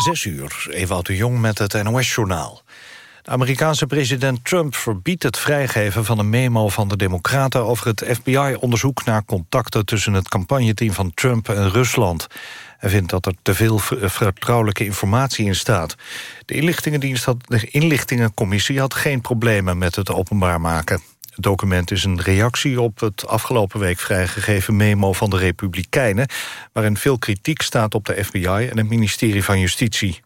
Zes uur, Ewout de Jong met het NOS-journaal. De Amerikaanse president Trump verbiedt het vrijgeven van een memo van de Democraten over het FBI-onderzoek naar contacten tussen het campagneteam van Trump en Rusland. Hij vindt dat er te veel vertrouwelijke informatie in staat. De inlichtingendienst had, de inlichtingencommissie had geen problemen met het openbaar maken. Het document is een reactie op het afgelopen week vrijgegeven memo van de Republikeinen... waarin veel kritiek staat op de FBI en het ministerie van Justitie.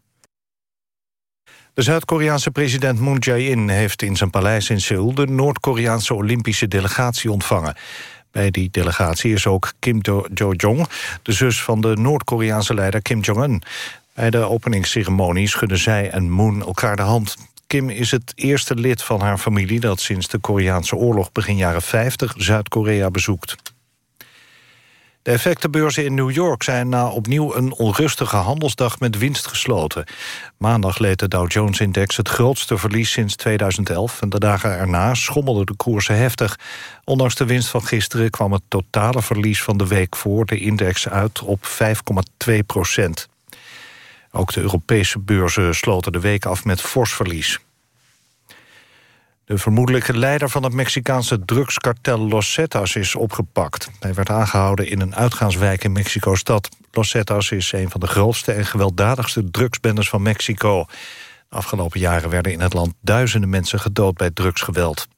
De Zuid-Koreaanse president Moon Jae-in heeft in zijn paleis in Seoul... de Noord-Koreaanse Olympische delegatie ontvangen. Bij die delegatie is ook Kim Jo-jong, de zus van de Noord-Koreaanse leider Kim Jong-un. Bij de openingsceremonie schudden zij en Moon elkaar de hand. Kim is het eerste lid van haar familie dat sinds de Koreaanse oorlog begin jaren 50 Zuid-Korea bezoekt. De effectenbeurzen in New York zijn na opnieuw een onrustige handelsdag met winst gesloten. Maandag leed de Dow Jones-index het grootste verlies sinds 2011... en de dagen erna schommelden de koersen heftig. Ondanks de winst van gisteren kwam het totale verlies van de week voor de index uit op 5,2 procent. Ook de Europese beurzen sloten de week af met fors verlies. De vermoedelijke leider van het Mexicaanse drugskartel Los Zetas is opgepakt. Hij werd aangehouden in een uitgaanswijk in Mexico-stad. Los Zetas is een van de grootste en gewelddadigste drugsbendes van Mexico. De afgelopen jaren werden in het land duizenden mensen gedood bij drugsgeweld.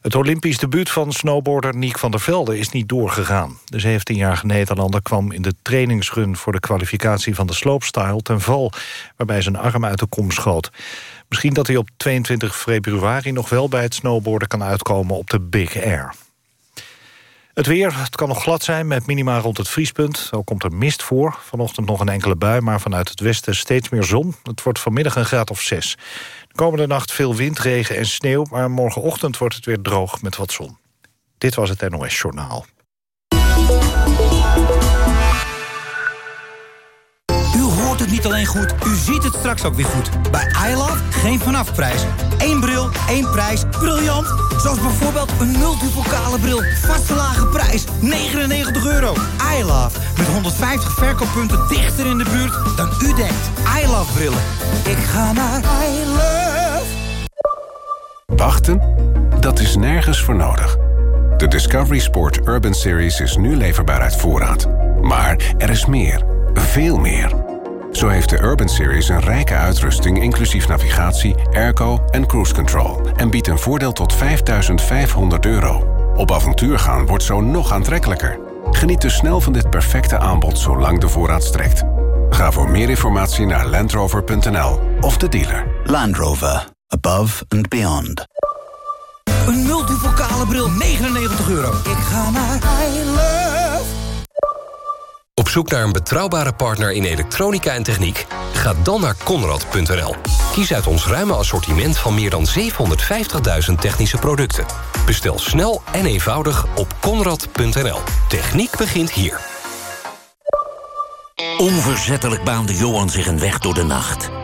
Het Olympisch debuut van snowboarder Niek van der Velde is niet doorgegaan. De 17-jarige Nederlander kwam in de trainingsrun voor de kwalificatie van de slopestyle ten val, waarbij zijn arm uit de kom schoot. Misschien dat hij op 22 februari nog wel bij het snowboarden kan uitkomen op de Big Air. Het weer, het kan nog glad zijn met minima rond het vriespunt. Ook komt er mist voor. Vanochtend nog een enkele bui, maar vanuit het westen steeds meer zon. Het wordt vanmiddag een graad of 6. De komende nacht veel wind, regen en sneeuw... maar morgenochtend wordt het weer droog met wat zon. Dit was het NOS Journaal. Het niet alleen goed, u ziet het straks ook weer goed. Bij iLove geen vanafprijs. Eén bril, één prijs. Briljant! Zoals bijvoorbeeld een multipokale bril. Vaste lage prijs, 99 euro. iLove, met 150 verkooppunten dichter in de buurt dan u denkt. iLove brillen. Ik ga naar iLove. Wachten? Dat is nergens voor nodig. De Discovery Sport Urban Series is nu leverbaar uit voorraad. Maar er is meer. Veel meer. Zo heeft de Urban Series een rijke uitrusting inclusief navigatie, airco en cruise control. En biedt een voordeel tot 5500 euro. Op avontuur gaan wordt zo nog aantrekkelijker. Geniet dus snel van dit perfecte aanbod zolang de voorraad strekt. Ga voor meer informatie naar landrover.nl of de dealer. Land Rover. Above and beyond. Een multivocale bril, 99 euro. Ik ga naar I op zoek naar een betrouwbare partner in elektronica en techniek? Ga dan naar Conrad.nl. Kies uit ons ruime assortiment van meer dan 750.000 technische producten. Bestel snel en eenvoudig op Conrad.nl. Techniek begint hier. Onverzettelijk baande Johan zich een weg door de nacht.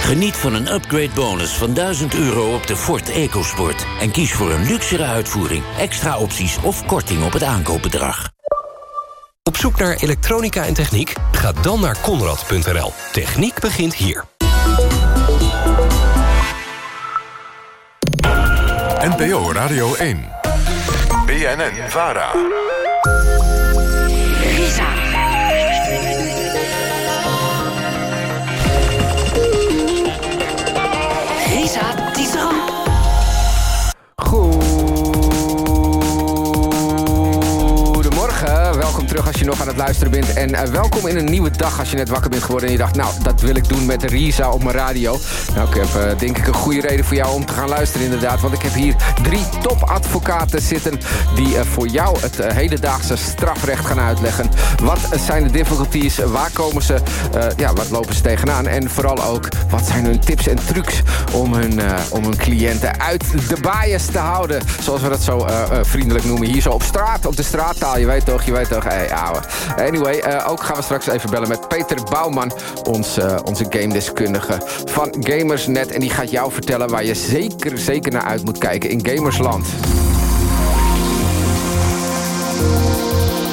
Geniet van een upgrade bonus van 1000 euro op de Ford EcoSport. En kies voor een luxere uitvoering, extra opties of korting op het aankoopbedrag. Op zoek naar elektronica en techniek? Ga dan naar Conrad.nl. Techniek begint hier. NPO Radio 1. BNN Vara. terug als je nog aan het luisteren bent. En eh, welkom in een nieuwe dag als je net wakker bent geworden en je dacht... nou, dat wil ik doen met Risa op mijn radio. Nou, ik heb eh, denk ik een goede reden voor jou om te gaan luisteren inderdaad. Want ik heb hier drie topadvocaten zitten... die eh, voor jou het hedendaagse strafrecht gaan uitleggen. Wat zijn de difficulties? Waar komen ze? ja, wat lopen ze tegenaan? En vooral ook, wat zijn hun tips en trucs om hun, om hun cliënten uit de bias te houden? Zoals we dat zo vriendelijk noemen. Hier zo op straat, op de straattaal. Je weet toch, je weet toch... Anyway, eh, ook gaan we straks even bellen met Peter Bouwman, onze, uh, onze gamedeskundige van Gamersnet. En die gaat jou vertellen waar je zeker, zeker naar uit moet kijken in Gamersland.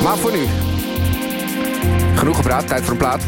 Maar voor nu, genoeg gepraat, tijd voor een plaat.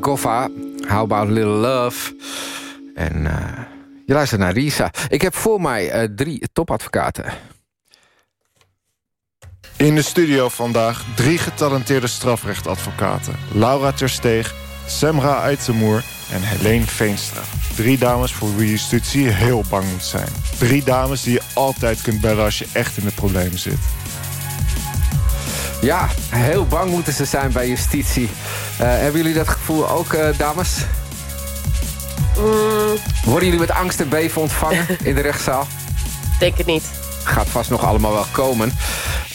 Goffa, How About Little Love. En uh, je luistert naar Risa. Ik heb voor mij uh, drie topadvocaten. In de studio vandaag drie getalenteerde strafrechtadvocaten. Laura Tersteeg, Semra Uitzemoer en Helene Veenstra. Drie dames voor wie justitie heel bang moet zijn. Drie dames die je altijd kunt bellen als je echt in de problemen zit. Ja, heel bang moeten ze zijn bij justitie. Uh, hebben jullie dat gevoel ook, uh, dames? Mm. Worden jullie met angst en beven ontvangen in de rechtszaal? Denk het niet. Gaat vast nog allemaal wel komen.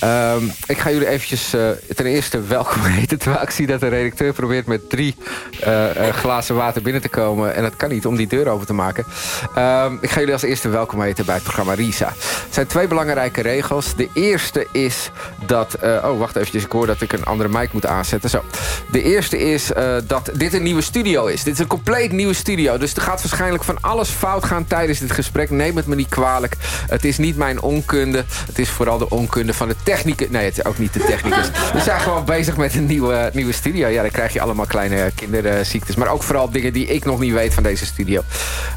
Um, ik ga jullie eventjes uh, ten eerste welkom heten. Terwijl ik zie dat de redacteur probeert met drie uh, uh, glazen water binnen te komen. En dat kan niet om die deur open te maken. Um, ik ga jullie als eerste welkom heten bij het programma RISA. Er zijn twee belangrijke regels. De eerste is dat... oh, wacht eventjes. Ik hoor dat ik een andere mic moet aanzetten. Zo. De eerste is dat dit een nieuwe studio is. Dit is een compleet nieuwe studio. Dus er gaat waarschijnlijk van alles fout gaan tijdens dit gesprek. Neem het me niet kwalijk. Het is niet mijn onkunde. Het is vooral de onkunde van de technicus. Nee, het is ook niet de technicus. We zijn gewoon bezig met een nieuwe, nieuwe studio. Ja, dan krijg je allemaal kleine kinderziektes. Maar ook vooral dingen die ik nog niet weet van deze studio.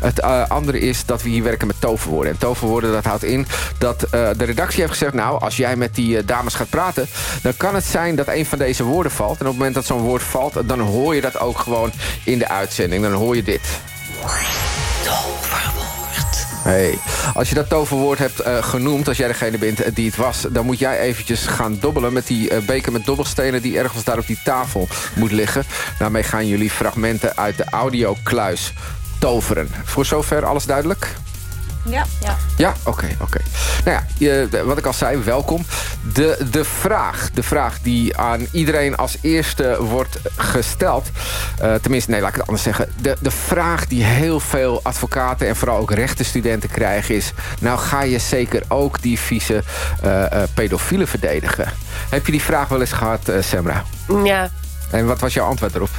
Het uh, andere is dat we hier werken met toverwoorden. En toverwoorden, dat houdt in dat uh, de redactie heeft gezegd... nou, als jij met die uh, dames gaat praten... dan kan het zijn dat een van deze woorden valt. En op het moment dat zo'n woord valt... dan hoor je dat ook gewoon in de uitzending. Dan hoor je dit. Hey. Als je dat toverwoord hebt uh, genoemd, als jij degene bent die het was... dan moet jij eventjes gaan dobbelen met die uh, beker met dobbelstenen... die ergens daar op die tafel moet liggen. Daarmee gaan jullie fragmenten uit de audiokluis toveren. Voor zover alles duidelijk? Ja. Ja, ja oké. Okay, oké. Okay. Nou ja, je, wat ik al zei, welkom. De, de, vraag, de vraag die aan iedereen als eerste wordt gesteld... Uh, tenminste, nee, laat ik het anders zeggen. De, de vraag die heel veel advocaten en vooral ook rechtenstudenten krijgen is... nou ga je zeker ook die vieze uh, uh, pedofielen verdedigen. Heb je die vraag wel eens gehad, Semra? Ja. En wat was jouw antwoord erop?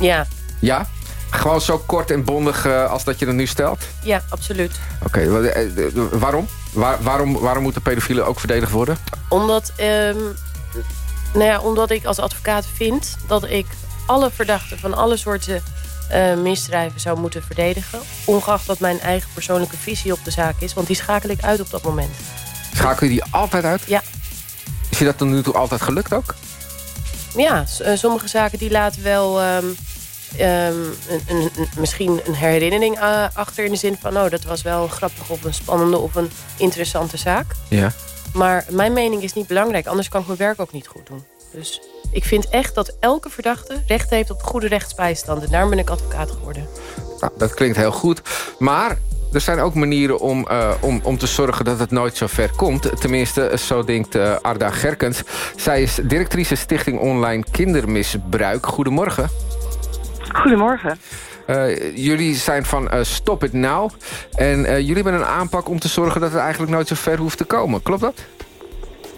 Ja. Ja? Gewoon zo kort en bondig uh, als dat je het nu stelt? Ja, absoluut. Oké, okay, waarom? Waar, waarom? Waarom moeten pedofielen ook verdedigd worden? Omdat, um, nou ja, omdat ik als advocaat vind dat ik alle verdachten van alle soorten uh, misdrijven zou moeten verdedigen. Ongeacht wat mijn eigen persoonlijke visie op de zaak is. Want die schakel ik uit op dat moment. Schakel je die altijd uit? Ja. Is je dat tot nu toe altijd gelukt ook? Ja, sommige zaken die laten wel... Um, Um, een, een, een, misschien een herinnering uh, achter in de zin van... oh, dat was wel een grappige of een spannende of een interessante zaak. Ja. Maar mijn mening is niet belangrijk, anders kan ik mijn werk ook niet goed doen. Dus ik vind echt dat elke verdachte recht heeft op goede rechtsbijstand. En daarom ben ik advocaat geworden. Nou, dat klinkt heel goed. Maar er zijn ook manieren om, uh, om, om te zorgen dat het nooit zo ver komt. Tenminste, zo denkt uh, Arda Gerkens. Zij is directrice Stichting Online Kindermisbruik. Goedemorgen. Goedemorgen. Uh, jullie zijn van uh, Stop It Now. En uh, jullie hebben een aanpak om te zorgen dat het eigenlijk nooit zo ver hoeft te komen. Klopt dat?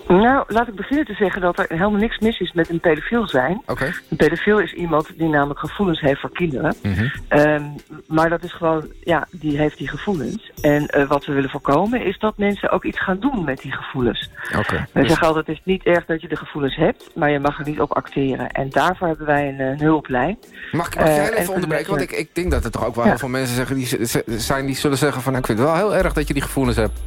Nou, laat ik beginnen te zeggen dat er helemaal niks mis is met een pedofiel zijn. Okay. Een pedofiel is iemand die namelijk gevoelens heeft voor kinderen. Mm -hmm. um, maar dat is gewoon, ja, die heeft die gevoelens. En uh, wat we willen voorkomen is dat mensen ook iets gaan doen met die gevoelens. Okay. We dus... zeggen altijd, het is niet erg dat je de gevoelens hebt, maar je mag er niet op acteren. En daarvoor hebben wij een, een hulplijn. Mag, mag jij uh, even onderbreken? Want ik, ik denk dat er toch ook wel ja. heel veel mensen zeggen, die, zijn, die zullen zeggen van, nou, ik vind het wel heel erg dat je die gevoelens hebt.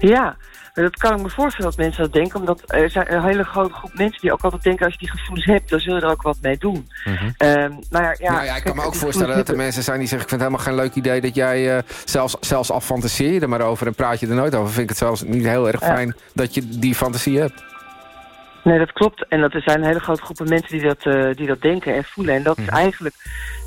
Ja, dat kan ik me voorstellen dat mensen dat denken. Omdat er zijn een hele grote groep mensen die ook altijd denken... als je die gevoelens hebt, dan zul je er ook wat mee doen. Mm -hmm. um, maar ja, nou ja, ik kan me ook voorstellen dat er mensen zijn die zeggen... ik vind het helemaal geen leuk idee dat jij... Uh, zelfs, zelfs al fantaseer je er maar over en praat je er nooit over... vind ik het zelfs niet heel erg fijn ja. dat je die fantasie hebt. Nee, dat klopt. En dat er zijn hele grote groepen mensen die dat, uh, die dat denken en voelen. En dat Mhm. is eigenlijk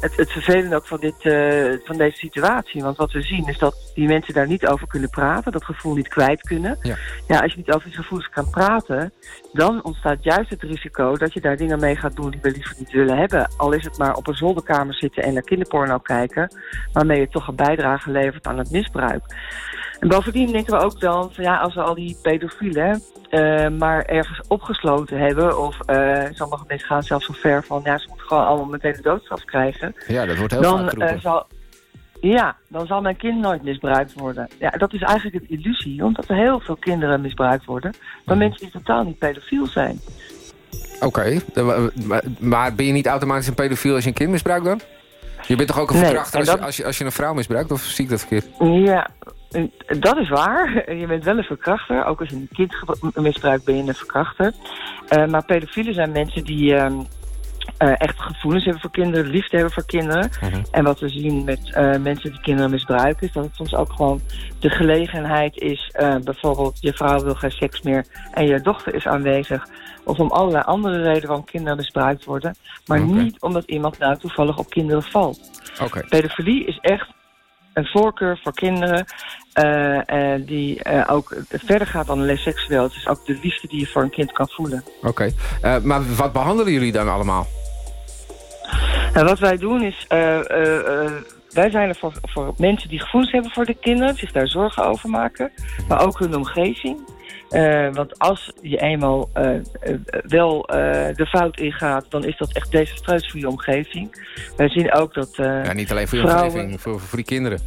het, het vervelende ook van, dit, uh, van deze situatie. Want wat we zien is dat die mensen daar niet over kunnen praten. Dat gevoel niet kwijt kunnen. Ja. ja, als je niet over die gevoelens kan praten... dan ontstaat juist het risico dat je daar dingen mee gaat doen... die we liever niet willen hebben. Al is het maar op een zolderkamer zitten en naar kinderporno kijken... waarmee je toch een bijdrage levert aan het misbruik. En bovendien denken we ook dan van ja, als we al die pedofielen uh, maar ergens opgesloten hebben, of uh, sommige mensen gaan zelfs zo ver van ja, ze moeten gewoon allemaal meteen de doodstraf krijgen. Ja, dat wordt heel dan, vaak uh, zal, ja, dan zal mijn kind nooit misbruikt worden. Ja, dat is eigenlijk een illusie, omdat er heel veel kinderen misbruikt worden, maar Mhm. mensen die totaal niet pedofiel zijn. Oké, maar- maar ben je niet automatisch een pedofiel als je een kind misbruikt dan? Je bent toch ook een Nee, verkrachter als, je, als, je, als je een vrouw misbruikt? Of zie ik dat verkeerd? Ja, dat is waar. Je bent wel een verkrachter. Ook als je een kind misbruikt, ben je een verkrachter. Eh, maar pedofielen zijn mensen die ehm, eh, echt gevoelens hebben voor kinderen, liefde hebben voor kinderen. En wat we zien met eh, mensen die kinderen misbruiken, is dat het soms ook gewoon de gelegenheid is. bijvoorbeeld, je vrouw wil geen seks meer en je dochter is aanwezig. Of om allerlei andere redenen waarom kinderen misbruikt worden. Maar niet omdat iemand nou toevallig op kinderen valt. Pedofilie is echt een voorkeur voor kinderen eh, eh, die eh, ook verder gaat dan alleen seksueel. Het is ook de liefde die je voor een kind kan voelen. Oké. Maar wat behandelen jullie dan allemaal? En wat wij doen is, wij zijn er voor, voor mensen die gevoelens hebben voor de kinderen, zich daar zorgen over maken, maar ook hun omgeving. Want als je eenmaal wel de fout ingaat, dan is dat echt desastreus voor je omgeving. Wij zien ook dat Ja, niet alleen voor je vrouwen- omgeving, voor, voor die kinderen.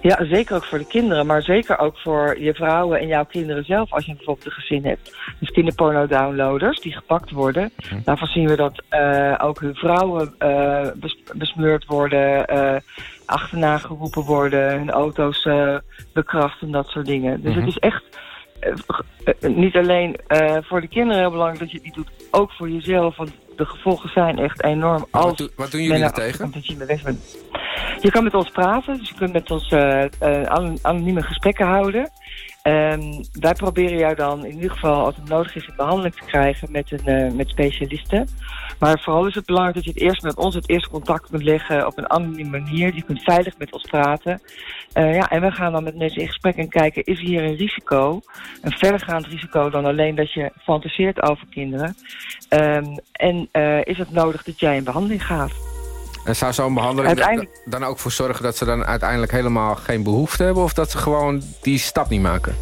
Ja, zeker ook voor de kinderen, maar zeker ook voor je vrouwen en jouw kinderen zelf als je bijvoorbeeld een gezin hebt. Dus kinderporno-downloaders die gepakt worden. Daarvan zien we dat eh, ook hun vrouwen eh, bes- besmeurd worden, eh, achterna geroepen worden, hun auto's eh bekracht en dat soort dingen. Dus Mhm. het is echt niet alleen eh, voor de kinderen heel belangrijk dat je niet doet, ook voor jezelf. Want de gevolgen zijn echt enorm. Als Wat, wat doen jullie er tegen? je kan met ons praten, dus je kunt met ons eh, eh, an- anonieme gesprekken houden. Ehm, wij proberen jou dan in ieder geval, als het nodig is, in behandeling te krijgen met, een, eh, met specialisten. Maar vooral is het belangrijk dat je het eerst met ons het eerste contact kunt leggen op een anonieme manier. Je kunt veilig met ons praten. Eh, ja, en we gaan dan met mensen in gesprek en kijken, is hier een risico? Een verdergaand risico dan alleen dat je fantaseert over kinderen? Ehm, en eh, is het nodig dat jij in behandeling gaat? En zou zo'n behandeling er Uiteindelijk- dan ook voor zorgen dat ze dan uiteindelijk helemaal geen behoefte hebben? Of dat ze gewoon die stap niet maken?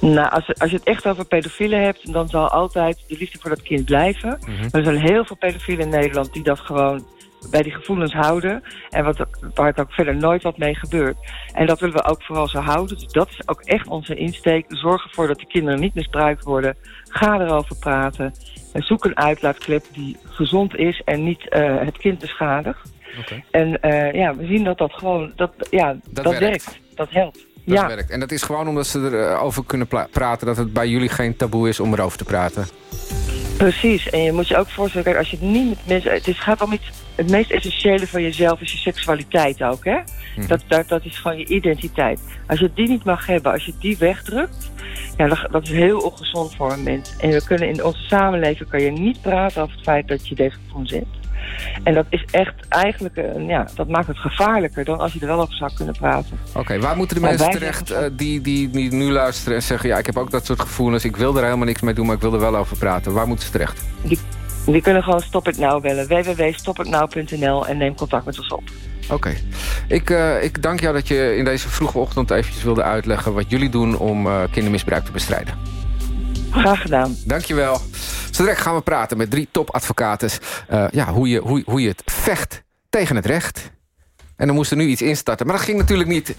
Nou, als, als je het echt over pedofielen hebt, dan zal altijd de liefde voor dat kind blijven. Maar er zijn heel veel pedofielen in Nederland die dat gewoon bij die gevoelens houden. En wat, waar het ook verder nooit wat mee gebeurt. En dat willen we ook vooral zo houden. Dus dat is ook echt onze insteek. Zorg ervoor dat de kinderen niet misbruikt worden. Ga erover praten. En zoek een uitlaatklep die gezond is en niet eh, het kind beschadigt. En eh, ja, we zien dat dat gewoon, dat, ja, dat, werkt. werkt. Dat helpt. Dat ja. werkt. En dat is gewoon omdat ze erover kunnen praten... dat het bij jullie geen taboe is om erover te praten. Precies, en je moet je ook voorstellen, kijk, als je het niet met mensen... Het is, gaat om iets, het meest essentiële van jezelf is je seksualiteit ook, hè? Mhm. Dat, dat, dat is gewoon je identiteit. Als je die niet mag hebben, als je die wegdrukt... Ja, dat, dat is heel ongezond voor een mens. En we kunnen in onze samenleving kan je niet praten over het feit dat je deze gevoelens hebt. En dat is echt eigenlijk, een, ja, dat maakt het gevaarlijker dan als je er wel over zou kunnen praten. Oké, waar moeten de Maar mensen terecht eh, die, die, die nu luisteren en zeggen... ja, ik heb ook dat soort gevoelens, ik wil er helemaal niks mee doen... maar ik wil er wel over praten. Waar moeten ze terecht? Die, die kunnen gewoon Stop It Now bellen. www.stopitnow.nl en neem contact met ons op. Oké. Ik, eh, ik dank jou dat je in deze vroege ochtend eventjes wilde uitleggen... wat jullie doen om eh, kindermisbruik te bestrijden. Graag gedaan. Dankjewel. Zo direct gaan we praten met drie topadvocaten. eh ja, hoe, je, hoe, hoe je het vecht tegen het recht. En dan moest er nu iets instarten. Maar dat ging natuurlijk niet.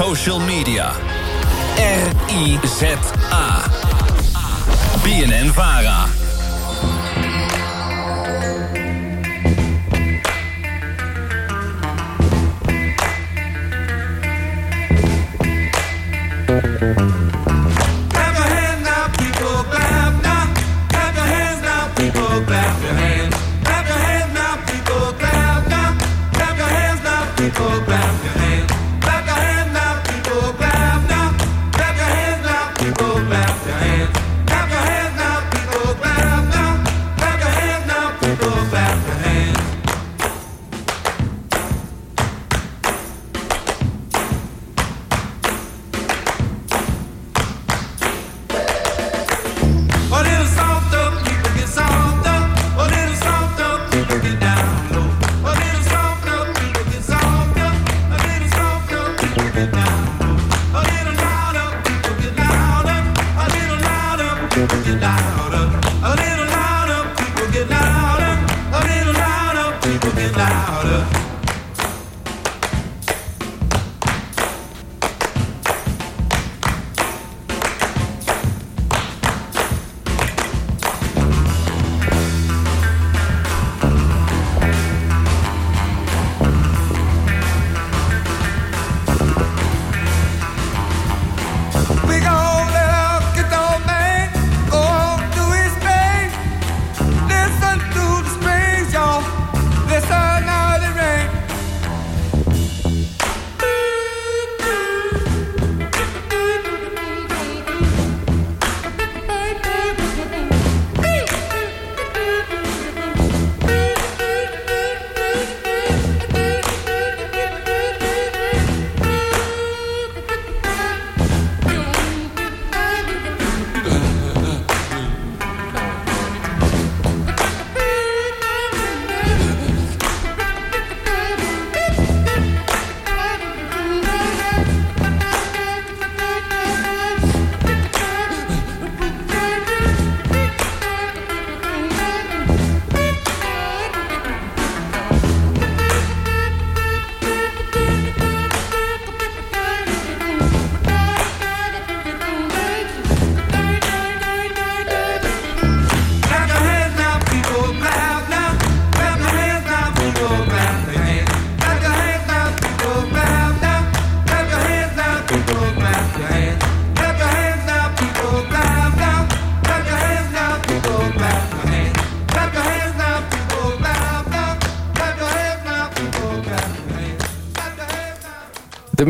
Social media. R-I-Z-A. BNN Vara. Clap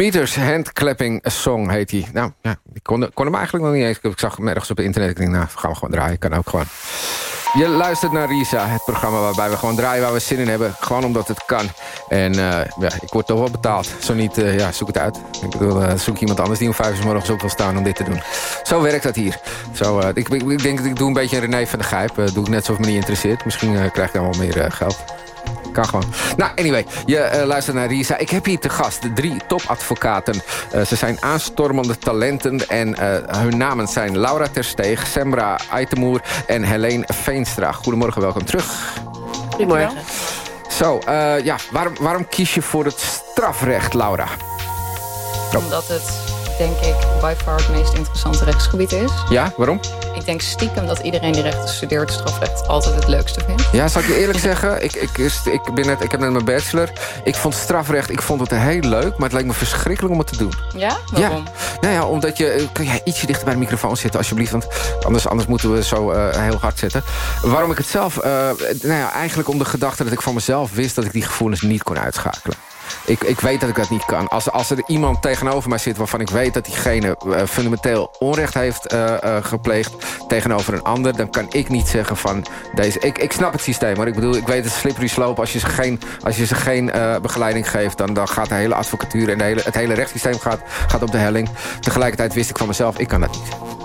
Meters Handclapping Song heet hij. Nou, ja, ik kon, kon hem eigenlijk nog niet eens. Ik zag hem ergens op het internet. Ik denk, nou, gaan we gewoon draaien. Kan ook gewoon. Je luistert naar Risa, het programma waarbij we gewoon draaien waar we zin in hebben. Gewoon omdat het kan. En eh, ja, ik word toch wel betaald. Zo niet, eh, ja, zoek het uit. Ik bedoel, eh, zoek iemand anders die om vijf uur morgens op wil staan om dit te doen. Zo werkt dat hier. Zo, ik, ik, ik denk dat ik doe een beetje een René van de Gijp. Doe ik net het me niet interesseert. Misschien krijg ik dan wel meer geld. Kan gewoon. Nou, anyway, je eh, luistert naar Risa. Ik heb hier te gast drie topadvocaten. Eh, ze zijn aanstormende talenten en eh, hun namen zijn Laura Tersteeg, Semra Aitemoer en Helene Veenstra. Goedemorgen, welkom terug. Goedemorgen. Zo, ja, waarom, waarom kies je voor het strafrecht, Laura? Omdat het, denk ik, by far het meest interessante rechtsgebied is. Ja, waarom? Ik denk stiekem dat iedereen die rechten studeert strafrecht altijd het leukste vindt. Ja, zal ik je eerlijk zeggen? Ik, ik, ik, ben net, ik heb net mijn bachelor. Ik vond strafrecht ik vond het heel leuk, maar het leek me verschrikkelijk om het te doen. Ja? Waarom? Ja, nou ja, omdat je... eh, Kun jij ietsje dichter bij de microfoon zitten, alsjeblieft? Want anders, anders moeten we zo eh, heel hard zitten. Waarom ik het zelf... eh, nou ja, eigenlijk om de gedachte dat ik van mezelf wist... dat ik die gevoelens niet kon uitschakelen. Ik, ik weet dat ik dat niet kan. Als, als er iemand tegenover mij zit waarvan ik weet dat diegene eh, fundamenteel onrecht heeft eh, eh, gepleegd tegenover een ander, dan kan ik niet zeggen van deze. Ik, ik snap het systeem, maar ik bedoel, ik weet het slippery slope. Als je ze geen, als je ze geen begeleiding geeft, dan, dan gaat de hele advocatuur en de hele, het hele rechtssysteem gaat, gaat op de helling. Tegelijkertijd wist ik van mezelf, ik kan dat niet.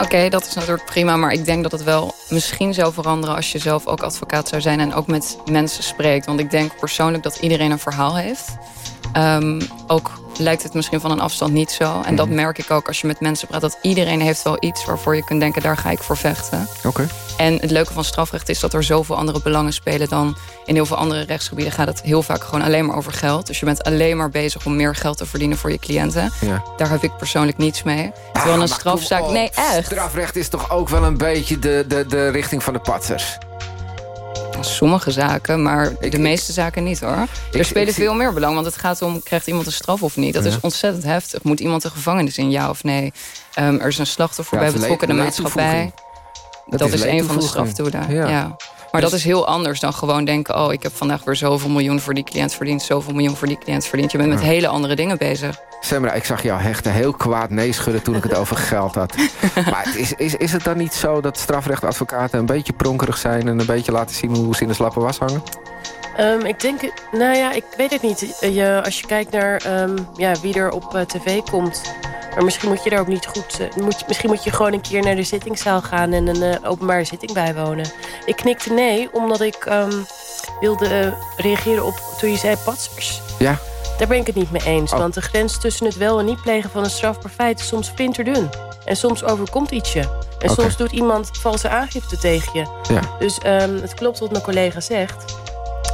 Oké, dat is natuurlijk prima, maar ik denk dat het wel misschien zou veranderen als je zelf ook advocaat zou zijn en ook met mensen spreekt. Want ik denk persoonlijk dat iedereen een verhaal heeft. Ehm, ook lijkt het misschien van een afstand niet zo. En dat Mhm. merk ik ook als je met mensen praat. Dat iedereen heeft wel iets waarvoor je kunt denken, daar ga ik voor vechten. Oké. En het leuke van strafrecht is dat er zoveel andere belangen spelen dan in heel veel andere rechtsgebieden gaat het heel vaak gewoon alleen maar over geld. Dus je bent alleen maar bezig om meer geld te verdienen voor je cliënten. Ja. Daar heb ik persoonlijk niets mee. Terwijl Ah, een maar strafzaak. Nee, echt. Strafrecht is toch ook wel een beetje de, de, de richting van de patsers? Sommige zaken, maar de meeste zaken niet hoor. er spelen veel meer belang, want het gaat om... krijgt iemand een straf of niet? Dat is ontzettend heftig. Moet iemand de gevangenis in, ja of nee? Ehm, er is een slachtoffer Ja, bij betrokken, de maatschappij. Dat, Dat is, een van de strafdoelen. Ja. Ja. Maar Dus- dat is heel anders dan gewoon denken... oh, ik heb vandaag weer zoveel miljoen voor die cliënt verdiend... zoveel miljoen voor die cliënt verdiend. Je bent met hele andere dingen bezig. Semra, ik zag jou hechten heel kwaad nee schudden toen ik het over geld had. Maar het is, is, is het dan niet zo dat strafrechtadvocaten een beetje pronkerig zijn... en een beetje laten zien hoe ze in de slappe was hangen? Ehm, ik denk, nou ja, ik weet het niet. Eh, Je, als je kijkt naar ehm, ja, wie er op eh, tv komt. Maar misschien moet je daar ook niet goed. eh, moet, misschien moet je gewoon een keer naar de zittingszaal gaan en een openbare zitting bijwonen. Ik knikte nee, omdat ik ehm, wilde reageren op toen je zei patsers. Ja. Daar ben ik het niet mee eens. Oh. Want de grens tussen het wel en niet plegen van een strafbaar feit is soms flinterdun. En soms overkomt ietsje. En soms doet iemand valse aangifte tegen je. Ja. Dus het klopt wat mijn collega zegt.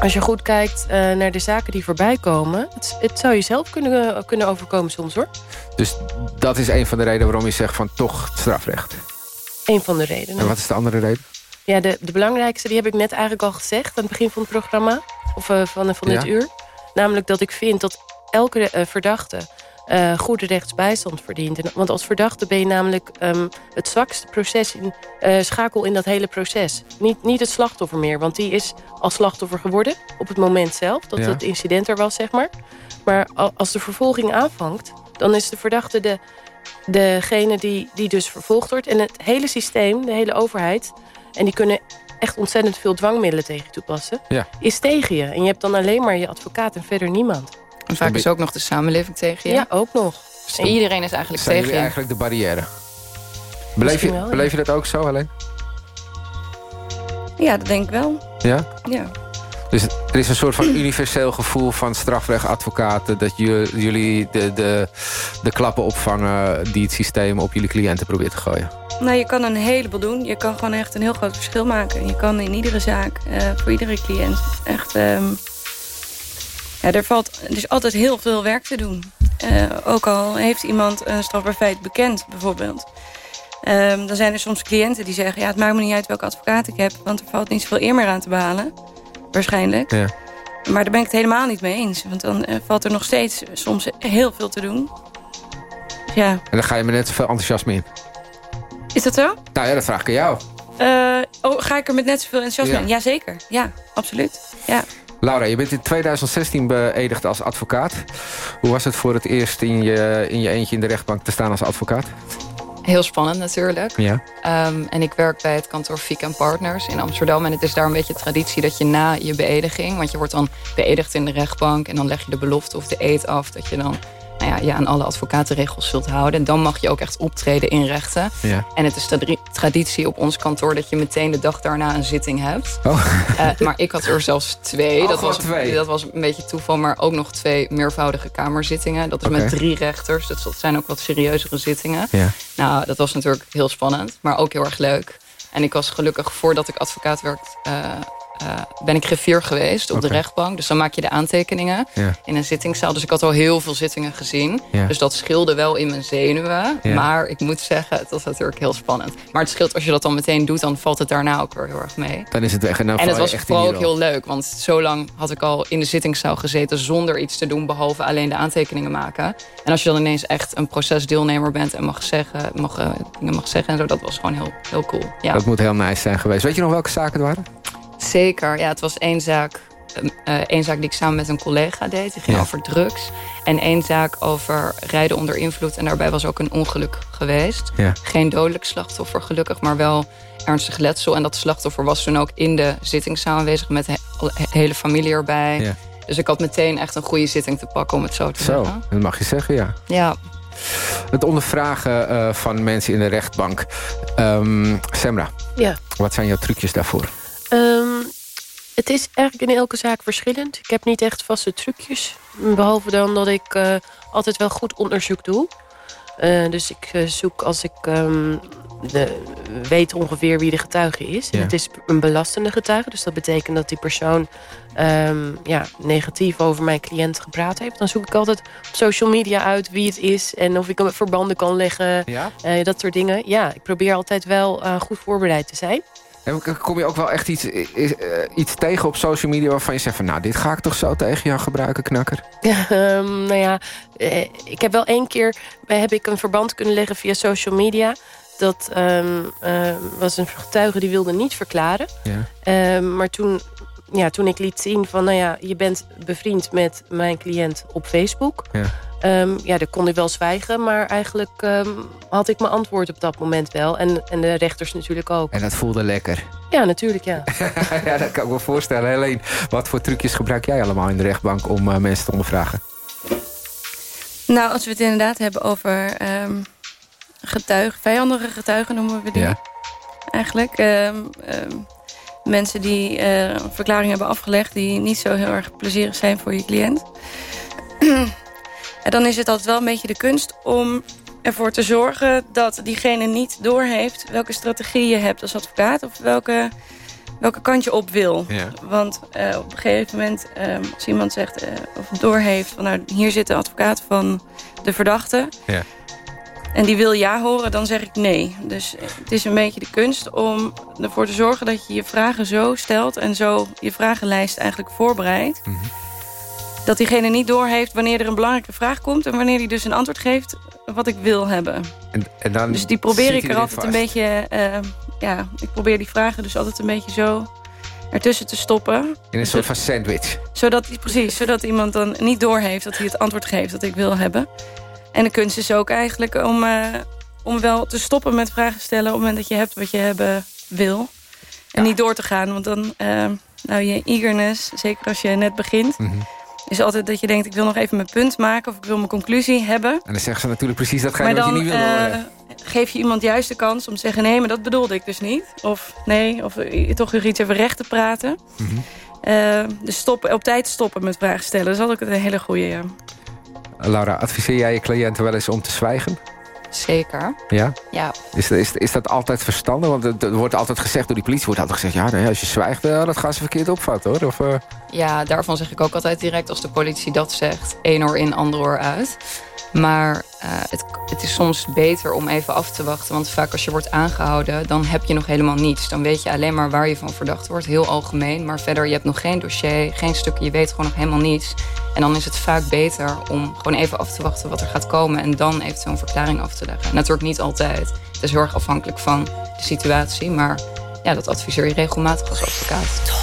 Als je goed kijkt eh, naar de zaken die voorbij komen... Het, het zou je zelf kunnen, kunnen overkomen soms, hoor. Dus dat is een van de redenen waarom je zegt van toch strafrecht. Een van de redenen. En wat is de andere reden? Ja, de, de belangrijkste die heb ik net eigenlijk al gezegd... aan het begin van het programma. Of eh, van, van dit Ja. uur. Namelijk dat ik vind dat elke eh, verdachte... eh, goede rechtsbijstand verdient. En, want als verdachte ben je namelijk ehm, het zwakste proces in, eh, schakel in dat hele proces. Niet, niet het slachtoffer meer, want die is als slachtoffer geworden op het moment zelf dat Ja. het incident er was, zeg maar. Maar al- als de vervolging aanvangt, dan is de verdachte de, degene die, die dus vervolgd wordt. En het hele systeem, de hele overheid, en die kunnen echt ontzettend veel dwangmiddelen tegen je toepassen, Ja. is tegen je. En je hebt dan alleen maar je advocaat en verder niemand. En vaak is ook nog de samenleving tegen je. Ja, ook nog. Dus iedereen is eigenlijk Zijn tegen jullie je. eigenlijk de barrière? Beleef je, wel, ja. beleef je dat ook zo alleen? Ja, dat denk ik wel. Ja? Ja. Dus er is een soort van universeel gevoel van strafrechtadvocaten... dat je- jullie de, de, de klappen opvangen die het systeem op jullie cliënten probeert te gooien. Nou, je kan een heleboel doen. Je kan gewoon echt een heel groot verschil maken. Je kan in iedere zaak, eh, voor iedere cliënt, echt... ehm, ja, er, valt, er is altijd heel veel werk te doen. Eh, ook al heeft iemand een strafbaar feit bekend, bijvoorbeeld. Ehm, dan zijn er soms cliënten die zeggen... ja, het maakt me niet uit welke advocaat ik heb... want er valt niet zoveel eer meer aan te behalen. Waarschijnlijk. Ja. Maar daar ben ik het helemaal niet mee eens. Want dan eh, valt er nog steeds soms heel veel te doen. Ja, En dan ga je met net zoveel enthousiasme in. is dat zo? Nou ja, dat vraag ik aan jou. Eh, oh, ga ik er met net zoveel enthousiasme Ja. in? Jazeker. Ja, absoluut. Ja. Laura, je bent in 2016 beëdigd als advocaat. Hoe was het voor het eerst in je, in je eentje in de rechtbank te staan als advocaat? Heel spannend natuurlijk. Ja. Ehm, en ik werk bij het kantoor Fiek Partners in Amsterdam. En het is daar een beetje traditie dat je na je beëdiging... want je wordt dan beëdigd in de rechtbank... en dan leg je de belofte of de eed af... dat je dan nou ja, je aan alle advocatenregels zult houden. En dan mag je ook echt optreden in rechten. Ja. En het is tra- traditie op ons kantoor... dat je meteen de dag daarna een zitting hebt. Oh. Eh, maar ik had er zelfs twee. Oh, dat, was, twee. dat was een beetje toeval. Maar ook nog twee meervoudige kamerzittingen. Dat is met drie rechters. Dus dat zijn ook wat serieuzere zittingen. Ja. Nou, dat was natuurlijk heel spannend, maar ook heel erg leuk. En ik was gelukkig, voordat ik advocaat werd, eh, eh, ben ik griffier geweest op de rechtbank. Dus dan maak je de aantekeningen Ja. in een zittingszaal. Dus ik had al heel veel zittingen gezien. Ja. Dus dat scheelde wel in mijn zenuwen. Ja. Maar ik moet zeggen, het was natuurlijk heel spannend. Maar het scheelt als je dat dan meteen doet, dan valt het daarna ook weer heel erg mee. Dan is het weg en dan En het was echt vooral ook heel leuk. Want zo lang had ik al in de zittingszaal gezeten... zonder iets te doen, behalve alleen de aantekeningen maken. En als je dan ineens echt een procesdeelnemer bent... en mag zeggen, mag, eh, dingen mag zeggen en zo... dat was gewoon heel, heel cool. Ja. Dat moet heel nice zijn geweest. Weet je nog welke zaken het waren? Zeker, ja, het was één zaak, eh, eh, één zaak die ik samen met een collega deed. Die ging Ja. over drugs. En één zaak over rijden onder invloed. En daarbij was ook een ongeluk geweest. Ja. Geen dodelijk slachtoffer gelukkig, maar wel ernstig letsel. En dat slachtoffer was toen ook in de zittingszaal aanwezig... met de he- hele familie erbij. Ja. Dus ik had meteen echt een goede zitting te pakken, om het zo te Zo, zeggen. dat mag je zeggen, ja. Ja, Het ondervragen eh, van mensen in de rechtbank. Ehm Semra, Ja. wat zijn jouw trucjes daarvoor? Het is eigenlijk in elke zaak verschillend. Ik heb niet echt vaste trucjes. Behalve dan dat ik eh, altijd wel goed onderzoek doe. Eh, dus ik eh, zoek als ik ehm, de, weet ongeveer wie de getuige is. Ja. het is een belastende getuige. Dus dat betekent dat die persoon ehm, ja, negatief over mijn cliënt gepraat heeft. Dan zoek ik altijd op social media uit wie het is. En of ik verbanden kan leggen. Ja? dat soort dingen. Ja, ik probeer altijd wel goed voorbereid te zijn. En kom je ook wel echt iets, eh, iets tegen op social media... waarvan je zegt van, nou, dit ga ik toch zo tegen jou gebruiken, knakker? Ehm, nou ja, eh, ik heb wel één keer heb ik een verband kunnen leggen via social media. Dat ehm, eh, was een getuige die wilde niet verklaren. Ja. Ehm, maar toen, ja, toen ik liet zien van, nou ja, je bent bevriend met mijn cliënt op Facebook. Ja. Ehm, ja, dan kon ik wel zwijgen, maar eigenlijk ehm, had ik mijn antwoord op dat moment wel. En, en de rechters natuurlijk ook. En dat voelde lekker. Ja, natuurlijk, ja. ja, dat kan ik me voorstellen. Helene, wat voor trucjes gebruik jij allemaal in de rechtbank... om eh, mensen te ondervragen? Nou, als we het inderdaad hebben over ehm getuigen, vijandige getuigen noemen we die. Ja. Eigenlijk. ehm, ehm, mensen die eh, een verklaring hebben afgelegd... die niet zo heel erg plezierig zijn voor je cliënt. en dan is het altijd wel een beetje de kunst om ervoor te zorgen... dat diegene niet doorheeft welke strategie je hebt als advocaat... of welke, welke kant je op wil. Ja. Want eh, op een gegeven moment, ehm, als iemand zegt eh, of doorheeft... van nou, hier zit de advocaat van de verdachte... Ja. en die wil ja horen, dan zeg ik nee. Dus eh, het is een beetje de kunst om ervoor te zorgen... dat je je vragen zo stelt en zo je vragenlijst eigenlijk voorbereidt... Mhm. Dat diegene niet doorheeft wanneer er een belangrijke vraag komt... en wanneer hij dus een antwoord geeft wat ik wil hebben. En, en dan Dus die probeer ik er altijd een beetje... eh, ja, ik probeer die vragen dus altijd een beetje zo ertussen te stoppen. In een soort van sandwich. Zodat, precies, zodat iemand dan niet doorheeft dat hij het antwoord geeft dat ik wil hebben. En de kunst is ook eigenlijk om, eh, om wel te stoppen met vragen stellen... op het moment dat je hebt wat je hebben wil. En niet door te gaan, want dan... eh, nou, je eagerness, zeker als je net begint... Mhm. Is altijd dat je denkt, ik wil nog even mijn punt maken... of ik wil mijn conclusie hebben. En dan zeggen ze natuurlijk precies Maar wat je niet wil eh, horen. geef je iemand juist de kans om te zeggen... nee, maar dat bedoelde ik dus niet. Of nee, of eh, toch weer iets even recht te praten. Mhm. Eh, dus stoppen, op tijd stoppen met vragen stellen. Dat is altijd een hele goede. Ja. Laura, adviseer jij je cliënten wel eens om te zwijgen? Zeker. Ja? Ja, Is, is, is dat altijd verstandig? Want het- er wordt altijd gezegd door die politie... wordt altijd gezegd, ja, als je zwijgt, eh, dat gaan ze verkeerd opvatten, hoor. Of, eh, Ja, daarvan zeg ik ook altijd direct als de politie dat zegt. één oor in, ander oor uit. Maar eh, het, het is soms beter om even af te wachten. Want vaak als je wordt aangehouden, dan heb je nog helemaal niets. Dan weet je alleen maar waar je van verdacht wordt. Heel algemeen. Maar verder, je hebt nog geen dossier, geen stukken. Je weet gewoon nog helemaal niets. En dan is het vaak beter om gewoon even af te wachten wat er gaat komen. En dan eventueel een verklaring af te leggen. Natuurlijk niet altijd. Het is heel erg afhankelijk van de situatie. Maar ja, dat adviseer je regelmatig als advocaat.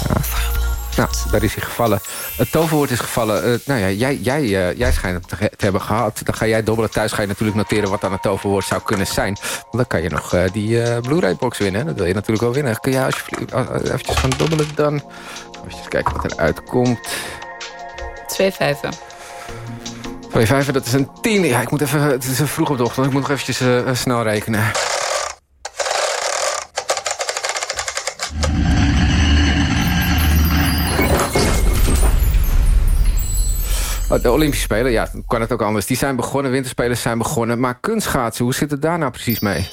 Nou, daar is hij gevallen. Het toverwoord is gevallen. Eh, nou ja, jij, jij, eh, jij schijnt het te, hebben gehad. Dan ga jij dobbelen thuis. Ga je natuurlijk noteren wat dan het toverwoord zou kunnen zijn. Want dan kan je nog eh, die eh Blu-ray-box winnen. hè. Dat wil je natuurlijk wel winnen. Kun jij alsjeblieft uh, eventjes gaan dobbelen dan? Even kijken wat eruit komt. Twee vijven. Twee vijven, dat is een tien. Ja, ik moet even, het is vroeg op de ochtend. Ik moet nog eventjes eh, eh, snel rekenen. Oh, De Olympische Spelen, ja, kan het ook anders. Die zijn begonnen, winterspelen zijn begonnen. Maar kunstschaatsen, hoe zit het daar nou precies mee?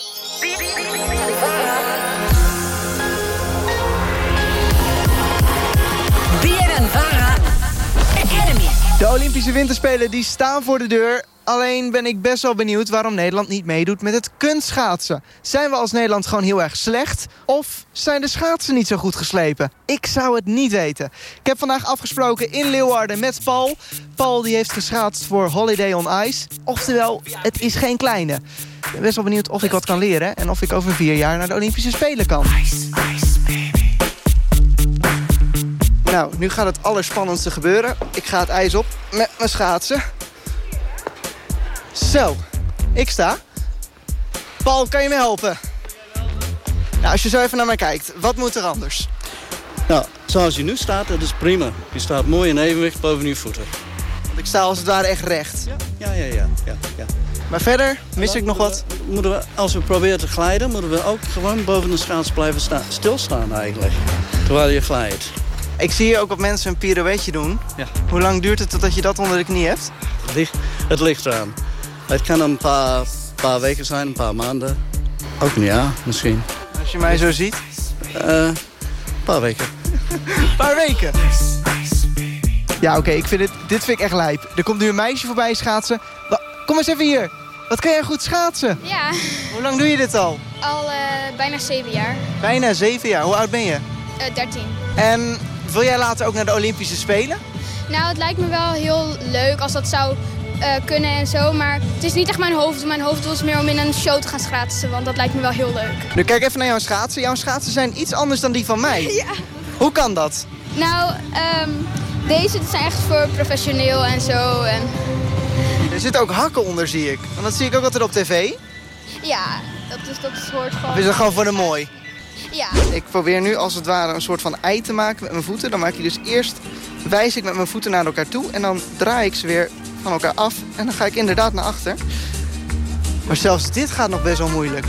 De Olympische Winterspelen die staan voor de deur. Alleen ben ik best wel benieuwd waarom Nederland niet meedoet met het kunstschaatsen. Zijn we als Nederland gewoon heel erg slecht? Of zijn de schaatsen niet zo goed geslepen? Ik zou het niet weten. Ik heb vandaag afgesproken in Leeuwarden met Paul. Paul die heeft geschaatst voor Holiday on Ice. Oftewel, het is geen kleine. Ik ben best wel benieuwd of ik wat kan leren... en of ik over vier jaar naar de Olympische Spelen kan. Nou, nu gaat het allerspannendste gebeuren. Ik ga het ijs op met mijn schaatsen. Zo, ik sta. Paul, kan je me helpen? Nou, als je zo even naar mij kijkt, wat moet er anders? Nou, zoals je nu staat, dat is prima. Je staat mooi in evenwicht boven je voeten. Want ik sta als het ware echt recht. Ja, ja, ja. ja, ja. Maar verder, mis ik nog wat? Moeten we, als we proberen te glijden, moeten we ook gewoon boven de schaats blijven sta- stilstaan eigenlijk. Terwijl je glijdt. Ik zie hier ook wat mensen een pirouetje doen. Ja. Hoe lang duurt het totdat je dat onder de knie hebt? Het ligt, het ligt eraan. Het kan een paar, paar weken zijn, een paar maanden. Ook een jaar misschien. Als je mij zo ziet. Eh, een paar weken. Een paar weken. Ja, oké, ik vind dit, dit vind ik echt lijp. Er komt nu een meisje voorbij schaatsen. Kom eens even hier. Wat kan jij goed schaatsen? Ja, Hoe lang doe je dit al? al eh, bijna zeven jaar. Bijna zeven jaar. Hoe oud ben je? Eh 13. En wil jij later ook naar de Olympische Spelen? Nou, het lijkt me wel heel leuk als dat zou eh, kunnen en zo. Maar het is niet echt mijn hoofddoel. Mijn hoofddoel is meer om in een show te gaan schaatsen. Want dat lijkt me wel heel leuk. Nu kijk even naar jouw schaatsen. Jouw schaatsen zijn iets anders dan die van mij. Ja. Hoe kan dat? Nou, ehm, deze zijn echt voor professioneel en zo. En Er zitten ook hakken onder, zie ik. Want dat zie ik ook altijd op tv. ja, dat is dat soort van... Of is dat gewoon voor de mooi? Ja. Ik probeer nu als het ware een soort van ei te maken met mijn voeten. Dan maak je dus eerst, wijs ik met mijn voeten naar elkaar toe. En dan draai ik ze weer van elkaar af. En dan ga ik inderdaad naar achter. Maar zelfs dit gaat nog best wel moeilijk.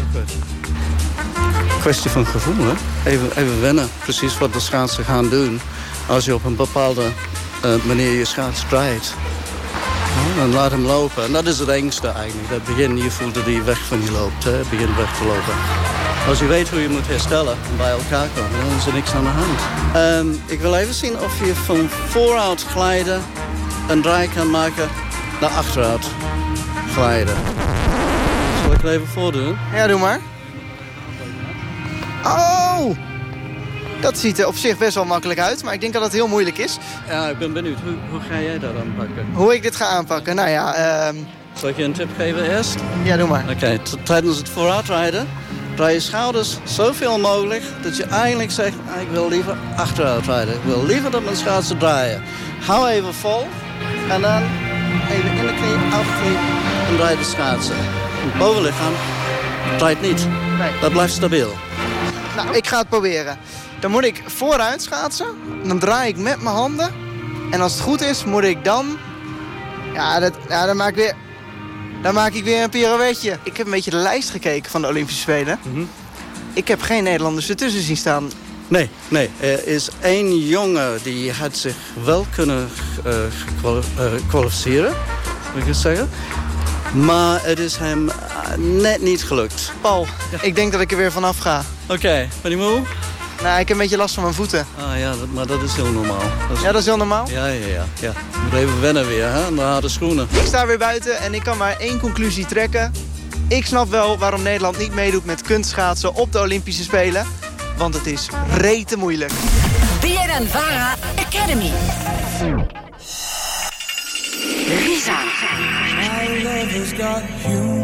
Kwestie van gevoel, hè? Even, even wennen. Precies wat de schaatsen gaan doen. Als je op een bepaalde eh, manier je schaats draait. Ja, dan laat hem lopen. En dat is het engste eigenlijk. Dat begin, je voelt dat hij weg van je loopt. Hè? Begint weg te lopen. Als je weet hoe je moet herstellen en bij elkaar komen, dan is er niks aan de hand. Ehm, ik wil even zien of je van vooruit glijden een draai kan maken naar achteruit glijden. Zal ik het even voordoen? Ja, doe maar. Oh! Dat ziet er op zich best wel makkelijk uit, maar ik denk dat het heel moeilijk is. Ja, ik ben benieuwd. Hoe, hoe ga jij dat aanpakken? Hoe ik dit ga aanpakken? Nou ja, ehm, Zal ik je een tip geven eerst? Ja, doe maar. Oké, t- tijdens het vooruitrijden draai je schouders zoveel mogelijk dat je eigenlijk zegt, ah, ik wil liever achteruit rijden. Ik wil liever dat mijn schaatsen draaien. Hou even vol en dan even in de knie, afknie en draai de schaatsen. Het bovenlichaam draait niet. Dat blijft stabiel. nou, ik ga het proberen. Dan moet ik vooruit schaatsen. Dan draai ik met mijn handen. En als het goed is, moet ik dan... Ja, dat, ja dan maak ik weer... Dan maak ik weer een pirouetje. Ik heb een beetje de lijst gekeken van de Olympische Spelen. Ik heb geen Nederlanders ertussen zien staan. Nee, nee. Er is één jongen die had zich wel kunnen eh, eh, kwalificeren, moet ik zeggen. Maar het is hem eh, net niet gelukt. Paul, ik denk dat ik er weer vanaf ga. Oké, ben je moe? Nou, ik heb een beetje last van mijn voeten. Ah ja, dat, maar dat is heel normaal. Dat is- Ja, dat is heel normaal? Ja, ja, ja. ja. Je moet even wennen weer, hè, aan de harde schoenen. Ik sta weer buiten en ik kan maar één conclusie trekken. Ik snap wel waarom Nederland niet meedoet met kunstschaatsen op de Olympische Spelen. Want het is rete moeilijk. BNN Vara Academy. Lisa. My got humor.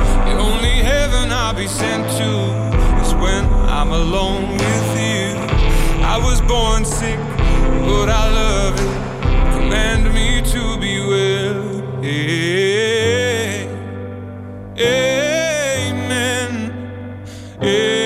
Be sent to is when I'm alone with you. I was born sick, but I love it. Command me to be well. Amen. Amen.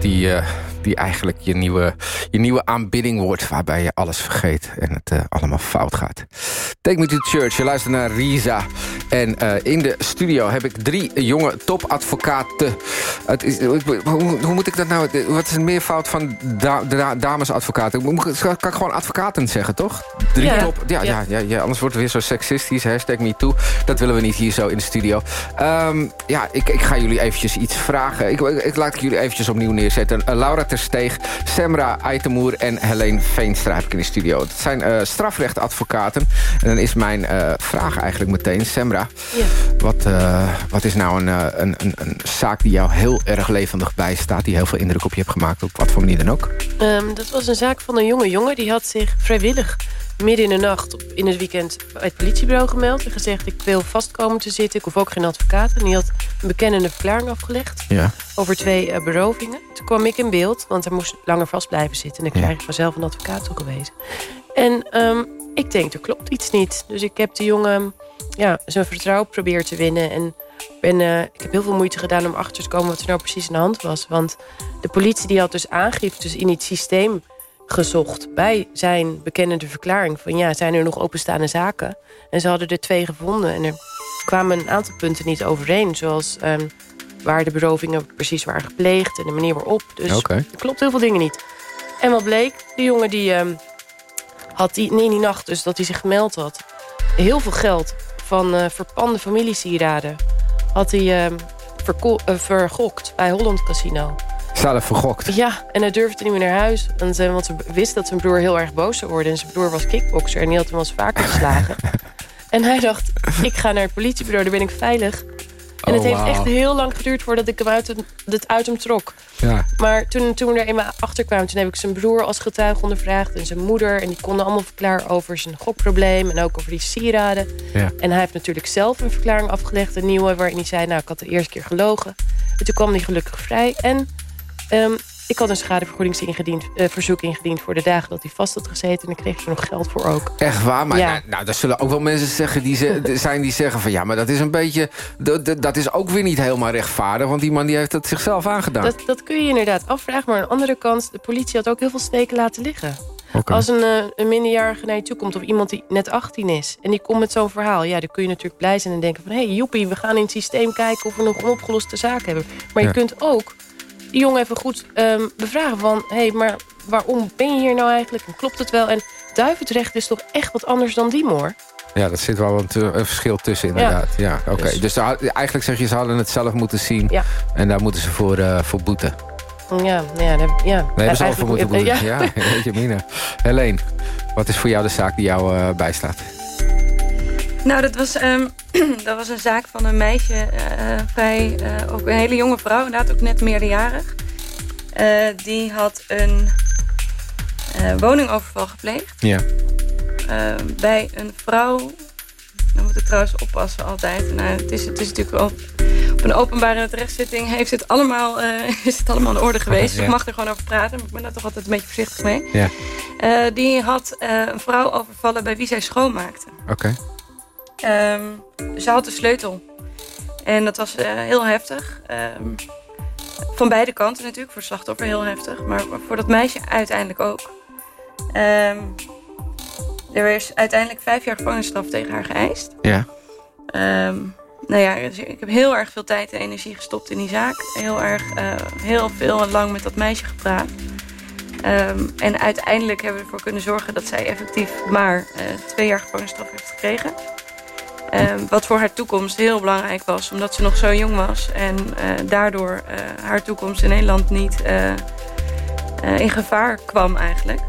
Die, eh, die eigenlijk je nieuwe, je nieuwe aanbidding wordt... waarbij je alles vergeet en het eh, allemaal fout gaat. Take me to church, je luistert naar Risa. En eh, in de studio heb ik drie jonge topadvocaten. Het is, hoe, hoe moet ik dat nou... Wat is een meervoud van da, da- damesadvocaten? Kan ik gewoon advocaten zeggen, toch? Drie Ja. top... Ja, ja. Ja, ja, anders wordt het weer zo seksistisch. Hashtag me too. Dat willen we niet hier zo in de studio. Ehm, ja, ik, ik ga jullie eventjes iets vragen. Ik, ik laat jullie eventjes opnieuw neerzetten. Uh, Laura Tersteeg, Semra Aitemoer en Helene Veenstra heb ik in de studio. Dat zijn eh, strafrechtadvocaten. En dan is mijn eh, vraag eigenlijk meteen, Semra. Wat, eh, wat is nou een, een, een, een zaak die jou heel erg levendig bijstaat... die heel veel indruk op je hebt gemaakt, op wat voor manier dan ook? Ehm, dat was een zaak van een jonge jongen. Die had zich vrijwillig midden in de nacht op, in het weekend bij het politiebureau gemeld. En gezegd, ik wil vastkomen te zitten. Ik hoef ook geen advocaat. En die had een bekennende verklaring afgelegd. Ja. Over twee eh, berovingen. Toen kwam ik in beeld, want hij moest langer vast blijven zitten. En dan krijg je vanzelf een advocaat toegewezen. En ehm, ik denk, er klopt iets niet. Dus ik heb de jongen ja, zijn vertrouwen proberen te winnen. En ben, eh, ik heb heel veel moeite gedaan om achter te komen wat er nou precies aan de hand was. Want de politie die had dus aangiftes in het systeem gezocht bij zijn bekennende verklaring. Van ja, zijn er nog openstaande zaken? En ze hadden er twee gevonden. En er kwamen een aantal punten niet overeen. Zoals ehm, waar de berovingen precies waren gepleegd en de manier waarop. Dus er klopt heel veel dingen niet. En wat bleek? De jongen die ehm, had die, nee, die nacht dus dat hij zich gemeld had... heel veel geld van eh, verpande familiesieraden... had hij ehm, eh, vergokt bij Holland Casino. Zelf vergokt. Ja, en hij durfde niet meer naar huis. Want, eh, want ze wist dat zijn broer heel erg boos zou worden. En zijn broer was kickbokser en die had hem eens vaker geslagen. en hij dacht, ik ga naar het politiebureau, daar ben ik veilig. En Oh, het heeft wauw. echt heel lang geduurd voordat ik hem uit, het, het uit hem trok. Ja. Maar toen, toen we er eenmaal achter kwamen... toen heb ik zijn broer als getuige ondervraagd en zijn moeder. En die konden allemaal verklaren over zijn gokprobleem... en ook over die sieraden. Ja. En hij heeft natuurlijk zelf een verklaring afgelegd, een nieuwe... waarin hij zei, nou, ik had de eerste keer gelogen. En toen kwam hij gelukkig vrij. En ehm, ik had een schadevergoedingsverzoek ingediend voor de dagen dat hij vast had gezeten. En ik kreeg er nog geld voor ook. Echt waar? Maar Ja. nou, nou, er zullen ook wel mensen zeggen die ze, zijn die zeggen van... ja, maar dat is een beetje... Dat, dat- dat is ook weer niet helemaal rechtvaardig... want die man die heeft het zichzelf aangedaan. Dat, dat kun je inderdaad afvragen. Maar aan de andere kant, de politie had ook heel veel steken laten liggen. Als een, eh, een minderjarige naar je toe komt... of iemand die net 18 is... en die komt met zo'n verhaal... ja, dan kun je natuurlijk blij zijn en denken van... hé, hey, joepie, we gaan in het systeem kijken... of we nog onopgeloste zaken hebben. Maar je kunt ook die jongen even goed ehm, bevragen van... hé, hey, maar waarom ben je hier nou eigenlijk? En klopt het wel? En Duivendrecht is toch echt wat anders dan Diemoor? Ja, dat zit wel een, verschil tussen inderdaad. Ja. oké. Dus- Dus, eigenlijk zeg je, ze hadden het zelf moeten zien... Ja. en daar moeten ze voor, eh, voor boeten. Ja, ja, daar heb- ja. Daar hebben ze moeten boeten. Ja. Ja, Mina. Helene, wat is voor jou de zaak die jou eh, bijstaat? Nou, dat was, ehm, dat was een zaak van een meisje, vrij, eh, ook een hele jonge vrouw, inderdaad ook net meerderjarig. Eh, die had een woningoverval gepleegd Ja. eh, bij een vrouw. Dan moet ik trouwens oppassen altijd. Nou, het, is, het is natuurlijk wel op een openbare terechtszitting heeft het allemaal, is het allemaal in orde geweest. Dus ik mag er gewoon over praten, maar ik ben daar toch altijd een beetje voorzichtig mee. Ja, die had een vrouw overvallen bij wie zij schoonmaakte. oké. Ehm, ze had de sleutel. En dat was eh, heel heftig. Ehm, van beide kanten natuurlijk. Voor het slachtoffer heel heftig. Maar voor dat meisje uiteindelijk ook. Ehm, er is uiteindelijk vijf jaar gevangenisstraf tegen haar geëist. Ja. Nou ja, dus ik heb heel erg veel tijd en energie gestopt in die zaak. Heel erg, eh, heel veel en lang met dat meisje gepraat. En uiteindelijk hebben we ervoor kunnen zorgen dat zij effectief maar eh, twee jaar gevangenisstraf heeft gekregen. Ehm, wat voor haar toekomst heel belangrijk was, omdat ze nog zo jong was. En eh, daardoor eh, haar toekomst in Nederland niet eh, in gevaar kwam eigenlijk.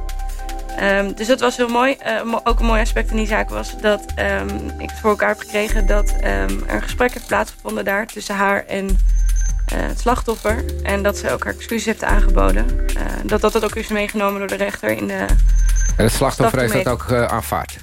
Ehm, dus dat was heel mooi. Mo- ook een mooi aspect in die zaak was dat ehm, ik het voor elkaar heb gekregen... dat er een gesprek heeft plaatsgevonden daar tussen haar en het slachtoffer. En dat ze ook haar excuses heeft aangeboden. Dat dat ook is meegenomen door de rechter in de... En het slachtoffer heeft dat ook aanvaard?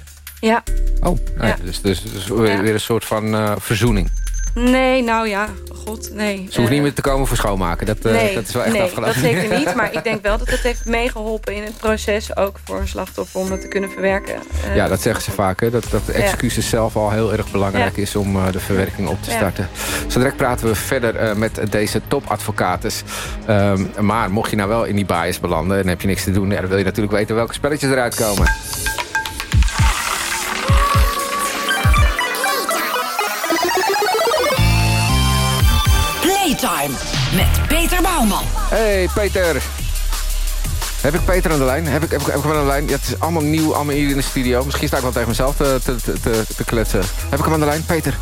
Ja, Oh, nou ja, Ja. dus, dus, dus weer Ja. een soort van eh, verzoening. Nee, nou ja, god, nee. Ze hoeft Eh, niet meer te komen voor schoonmaken. Dat, eh, nee, dat is wel echt nee, afgelopen. dat zeker niet. Maar ik denk wel dat het heeft meegeholpen in het proces... ook voor een slachtoffer om het te kunnen verwerken. Ja, dat zeggen ze vaak. Hè? Dat, dat de Ja. excuses zelf al heel erg belangrijk Ja. is om de verwerking op te Ja. starten. Zo direct praten we verder met deze topadvocates. Ehm, maar mocht je nou wel in die bias belanden en heb je niks te doen... Ja, dan wil je natuurlijk weten welke spelletjes eruit komen. Hey Peter. Heb ik Peter aan de lijn? Heb ik, hem aan de lijn? Het is allemaal nieuw, allemaal hier in de studio. Misschien sta ik wel tegen mezelf te, te, te kletsen. Heb ik hem aan de lijn? Peter.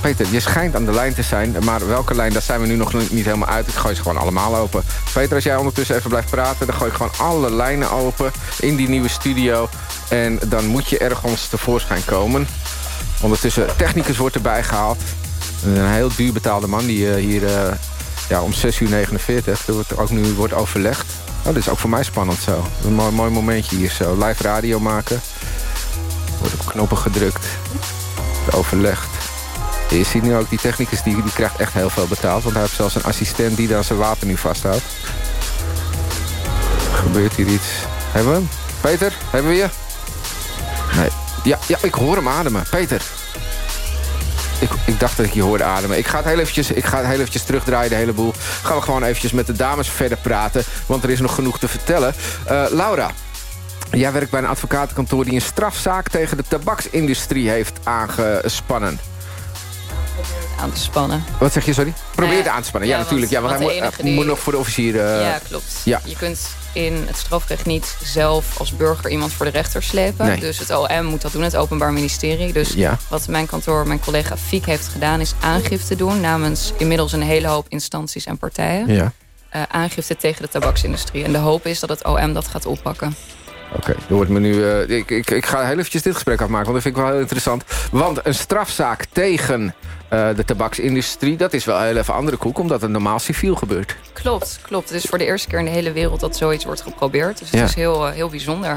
Peter, je schijnt aan de lijn te zijn. Maar welke lijn, daar zijn we nu nog niet helemaal uit. Ik gooi ze gewoon allemaal open. Peter, als jij ondertussen even blijft praten... dan gooi ik gewoon alle lijnen open in die nieuwe studio. En dan moet je ergens tevoorschijn komen. Ondertussen, technicus wordt erbij gehaald. Een heel duur betaalde man die eh, hier eh, ja, om 6 uur 49... Er wordt ook nu wordt overlegd. Oh, dit is ook voor mij spannend zo. Een mooi, mooi momentje hier zo. Live radio maken. Wordt op knoppen gedrukt. Overlegd. Je ziet nu ook die technicus, die, die krijgt echt heel veel betaald. Want hij heeft zelfs een assistent die dan zijn water nu vasthoudt. Gebeurt hier iets? Hebben we hem? Peter, hebben we je? Nee. Ja, ja, ik hoor hem ademen. Peter. Ik, ik dacht dat ik je hoorde ademen. Ik ga het heel eventjes, ik ga het heel eventjes terugdraaien, de hele boel. Gaan we gewoon eventjes met de dames verder praten. Want er is nog genoeg te vertellen. Eh, Laura, jij werkt bij een advocatenkantoor... die een strafzaak tegen de tabaksindustrie heeft aangespannen. aan te spannen. Wat zeg je, sorry? Probeer het Nee, aan te spannen. Ja, ja, natuurlijk. Ja, want- want hij want moet, nog voor de officier... eh, ja, klopt. Ja. Je kunt in het strafrecht niet zelf als burger iemand voor de rechter slepen. Nee. Dus het OM moet dat doen, het Openbaar Ministerie. Dus Ja. wat mijn kantoor, mijn collega Fiek heeft gedaan... is aangifte doen namens inmiddels een hele hoop instanties en partijen. Ja. Eh, aangifte tegen de tabaksindustrie. En de hoop is dat het OM dat gaat oppakken. Oké, er wordt me nu. eh, ik, ik, ik ga heel eventjes dit gesprek afmaken, want dat vind ik wel heel interessant. Want een strafzaak tegen eh, de tabaksindustrie, dat is wel een heel even andere koek, omdat het normaal civiel gebeurt. Klopt, klopt. Het is voor de eerste keer in de hele wereld dat zoiets wordt geprobeerd. Dus het Ja. is heel, eh, heel bijzonder.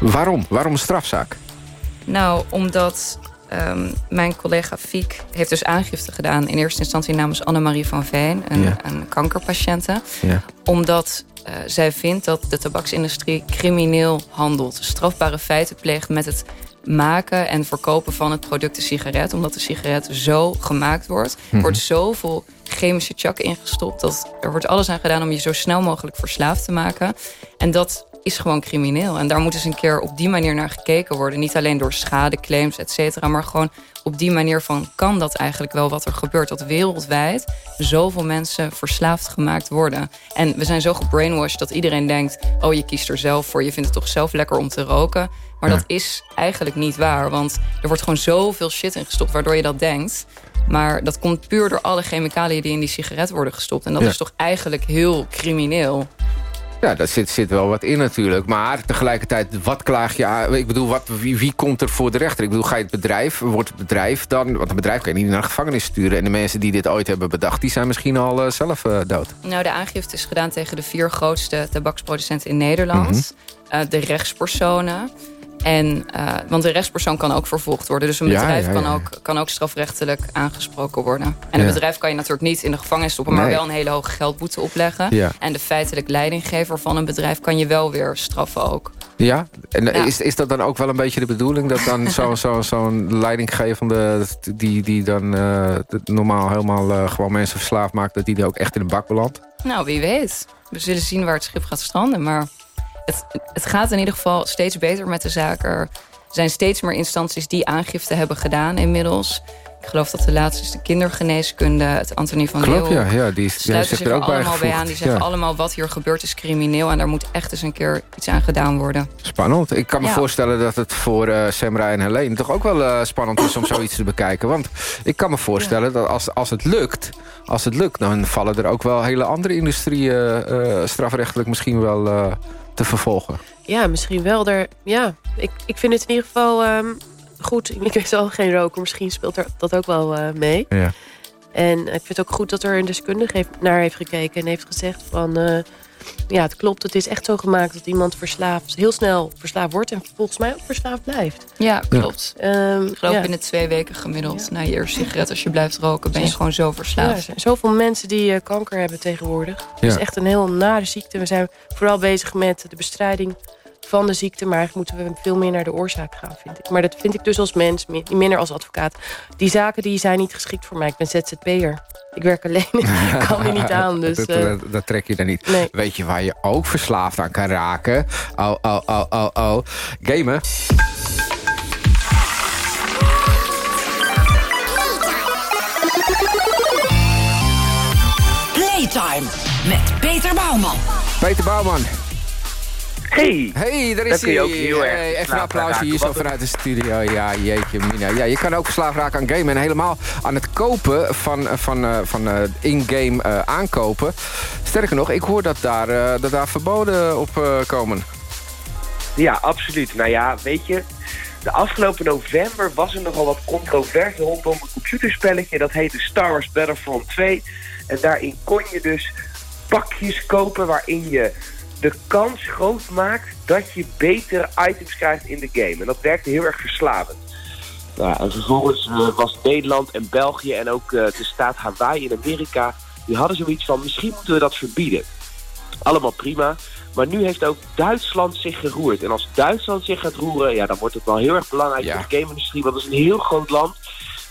Waarom? Waarom een strafzaak? Nou, omdat ehm, mijn collega Fiek heeft dus aangifte gedaan... in eerste instantie namens Annemarie van Veen, een, Ja. een kankerpatiënte. Ja. Omdat eh, zij vindt dat de tabaksindustrie crimineel handelt. Strafbare feiten pleegt met het maken en verkopen van het product de sigaret. Omdat de sigaret zo gemaakt wordt. Er Mhm. wordt zoveel chemische chak ingestopt. Dat er wordt alles aan gedaan om je zo snel mogelijk verslaafd te maken. En dat is gewoon crimineel. En daar moet eens een keer op die manier naar gekeken worden. Niet alleen door schadeclaims, et cetera. Maar gewoon op die manier van... kan dat eigenlijk wel wat er gebeurt? Dat wereldwijd zoveel mensen verslaafd gemaakt worden. En we zijn zo gebrainwashed dat iedereen denkt... oh, je kiest er zelf voor. Je vindt het toch zelf lekker om te roken. Maar Ja. dat is eigenlijk niet waar. Want er wordt gewoon zoveel shit in gestopt waardoor je dat denkt. Maar dat komt puur door alle chemicaliën die in die sigaret worden gestopt. En dat Ja. is toch eigenlijk heel crimineel. Ja, daar zit, zit wel wat in natuurlijk. Maar tegelijkertijd, wat klaag je aan? Ik bedoel, wat, wie, wie komt er voor de rechter? Ik bedoel, ga je het bedrijf, wordt het bedrijf dan... Want een bedrijf kan je niet naar de gevangenis sturen. En de mensen die dit ooit hebben bedacht... die zijn misschien al eh, zelf eh, dood. Nou, de aangifte is gedaan tegen de vier grootste tabaksproducenten in Nederland. Mhm. Eh, de rechtspersonen. En, eh, want de rechtspersoon kan ook vervolgd worden. Dus een Ja, bedrijf ja, Kan, ook, kan ook strafrechtelijk aangesproken worden. En een bedrijf kan je natuurlijk niet in de gevangenis stoppen... maar Nee. wel een hele hoge geldboete opleggen. Ja. En de feitelijk leidinggever van een bedrijf... kan je wel weer straffen ook. Ja? En eh, Ja. Is, is dat dan ook wel een beetje de bedoeling... dat dan zo'n zo, zo'n leidinggevende... die, die dan eh, normaal helemaal gewoon mensen verslaafd maakt... dat die er ook echt in de bak belandt? Nou, wie weet. We zullen zien waar het schip gaat stranden. Maar het, het gaat in ieder geval steeds beter met de zaak. Er zijn steeds meer instanties die aangifte hebben gedaan inmiddels. Ik geloof dat de laatste is de kindergeneeskunde, het Antonie van Klopt, Leeuw. ja. ja die, die sluiten zich er ook bij allemaal bij aan. Die zeggen Ja. allemaal wat hier gebeurt is crimineel. En daar moet echt eens een keer iets aan gedaan worden. Spannend. Ik kan me Ja. voorstellen dat het voor eh Semra en Helene toch ook wel eh, spannend is om zoiets te bekijken. Want ik kan me voorstellen dat als, als het lukt, als het lukt, dan vallen er ook wel hele andere industrieën eh, strafrechtelijk misschien wel te vervolgen. Ja, misschien wel. Er, ja, ik, ik vind het in ieder geval ehm, goed. Ik ben zelf geen roker. Misschien speelt er dat ook wel eh, mee. Ja. En ik vind het ook goed dat er een deskundige heeft, naar heeft gekeken. En heeft gezegd van... eh, ja, het klopt. Het is echt zo gemaakt dat iemand verslaafd, heel snel verslaafd wordt... en volgens mij ook verslaafd blijft. Ja, klopt. Ehm, Ik geloof ja. binnen twee weken gemiddeld. Na je eerste sigaret, als je blijft roken, ben je gewoon zo er verslaafd. zijn zoveel mensen die eh, kanker hebben tegenwoordig. Het is echt een heel nare ziekte. We zijn vooral bezig met de bestrijding van de ziekte. Maar eigenlijk moeten we veel meer naar de oorzaak gaan, vind ik. Maar dat vind ik dus als mens, mi- minder als advocaat. Die zaken die zijn niet geschikt voor mij. Ik ben ZZP'er. Ik werk alleen. ik kan er niet aan. Dus, dat, eh, dat, dat trek je dan niet. Nee. Weet je waar je ook verslaafd aan kan raken? Oh, oh, oh, oh, oh. Gamen. Playtime met Peter Bouwman. Peter Bouwman. Hey. Hey, daar is hij. Hey, even een applausje hier zo vanuit de studio. Ja, jeetje mina. Ja, je kan ook verslaafd raken aan gamen. En helemaal aan het kopen van, van, eh, van eh, in-game eh, aankopen. Sterker nog, ik hoor dat daar, dat daar verboden op komen. Ja, absoluut. Nou ja, weet je, de afgelopen november was er nogal wat controverse rondom een computerspelletje. Dat heette Star Wars Battlefront 2. En daarin kon je dus pakjes kopen waarin je de kans groot maakt dat je betere items krijgt in de game. En dat werkte heel erg verslavend. Nou, ja, en vervolgens eh, was Nederland en België en ook eh, de staat Hawaii in Amerika... die hadden zoiets van, misschien moeten we dat verbieden. Allemaal prima. Maar nu heeft ook Duitsland zich geroerd. En als Duitsland zich gaat roeren, ja, dan wordt het wel heel erg belangrijk voor de game-industrie. Want dat is een heel groot land.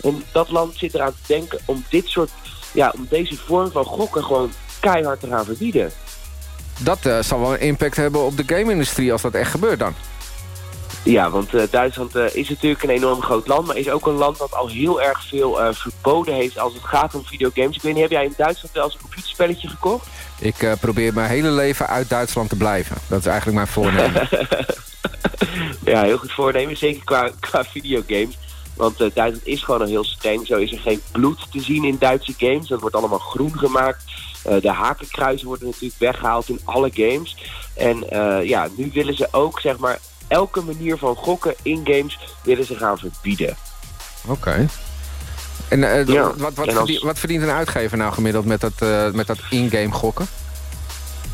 En dat land zit eraan te denken om dit soort, ja, om deze vorm van gokken gewoon keihard te gaan verbieden. Dat eh, zal wel een impact hebben op de game-industrie als dat echt gebeurt dan. Ja, want eh, Duitsland eh, is natuurlijk een enorm groot land, maar is ook een land dat al heel erg veel verboden heeft als het gaat om videogames. Ik weet niet, heb jij in Duitsland wel eens een computerspelletje gekocht? Ik probeer mijn hele leven uit Duitsland te blijven. Dat is eigenlijk mijn voornemen. Ja, heel goed voornemen. Zeker qua, qua videogames. Want Duitsland is gewoon al heel streng. Zo is er geen bloed te zien in Duitse games. Dat wordt allemaal groen gemaakt. Eh, de hakenkruisen worden natuurlijk weggehaald in alle games. En eh, ja, nu willen ze ook, zeg maar, elke manier van gokken in games willen ze gaan verbieden. Oké. En eh, Ja, wat, wat, en als- verdient, wat verdient een uitgever nou gemiddeld met dat, met dat in-game gokken?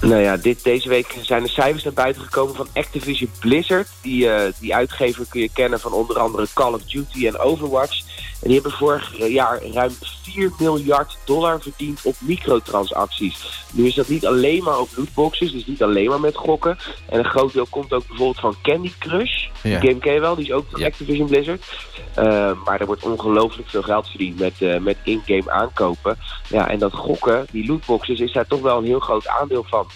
Nou ja, dit, deze week zijn er cijfers naar buiten gekomen van Activision Blizzard. Die, die uitgever kun je kennen van onder andere Call of Duty en Overwatch. En die hebben vorig jaar ruim 4 miljard dollar verdiend op microtransacties. Nu is dat niet alleen maar op lootboxes, dus niet alleen maar met gokken. En een groot deel komt ook bijvoorbeeld van Candy Crush. Ja. Die game ken je wel, die is ook van Activision Blizzard. Uh, maar er wordt ongelooflijk veel geld verdiend met, uh, met in-game aankopen. Ja, en dat gokken, die lootboxes, is daar toch wel een heel groot aandeel van.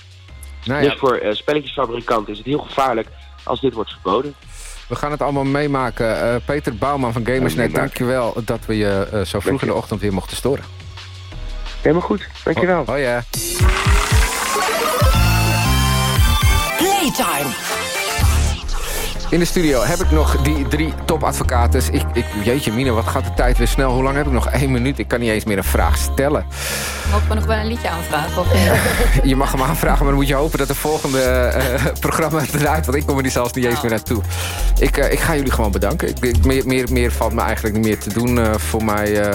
Nou ja. Dus voor uh, spelletjesfabrikanten is het heel gevaarlijk als dit wordt verboden. We gaan het allemaal meemaken. Uh, Peter Bouwman van Gamersnet, dankjewel dat we je uh, zo vroeg in de ochtend weer mochten storen. Helemaal goed, dankjewel. Oh, oh ja. Playtime. In de studio heb ik nog die drie topadvocaten. Ik, ik, jeetje mine, wat gaat de tijd weer snel. Hoe lang heb ik nog? Eén minuut. Ik kan niet eens meer een vraag stellen. Mogen we nog wel een liedje aanvragen? Of je mag hem aanvragen, maar dan moet je hopen dat de volgende uh, programma eruit... want ik kom er niet zelfs niet eens meer naartoe. Ik, uh, ik ga jullie gewoon bedanken. Ik, meer, meer, meer valt me eigenlijk niet meer te doen uh, voor mij...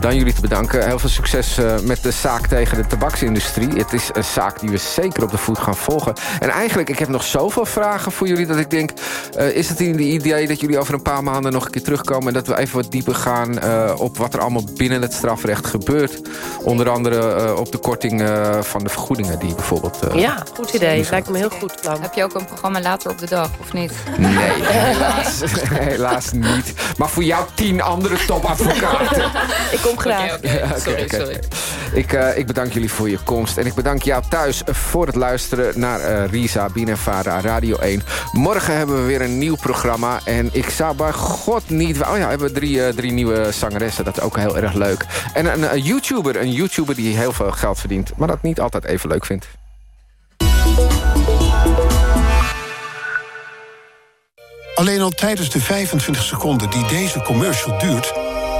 dan jullie te bedanken. Heel veel succes met de zaak tegen de tabaksindustrie. Het is een zaak die we zeker op de voet gaan volgen. En eigenlijk, ik heb nog zoveel vragen voor jullie... dat ik denk, uh, is het een idee dat jullie over een paar maanden nog een keer terugkomen... en dat we even wat dieper gaan uh, op wat er allemaal binnen het strafrecht gebeurt? Onder andere uh, op de korting van de vergoedingen die bijvoorbeeld... ja, goed idee. Lijkt me heel goed plan. Heb je ook een programma later op de dag, of niet? Nee, helaas, helaas niet. Maar voor jou tien andere topadvocaten. ik kom graag. Okay, okay. Sorry, okay, sorry. Ik, ik bedank jullie voor je komst. En ik bedank jou thuis voor het luisteren naar Risa, Binevara, Radio 1. Morgen hebben we weer een nieuw programma. En ik zou bij god niet... Oh ja, we hebben drie, uh, drie nieuwe zangeressen. Dat is ook heel erg leuk. En een, een YouTuber. Een YouTuber die heel veel geld verdient. Maar dat niet altijd even leuk vindt. Alleen al tijdens de 25 seconden die deze commercial duurt...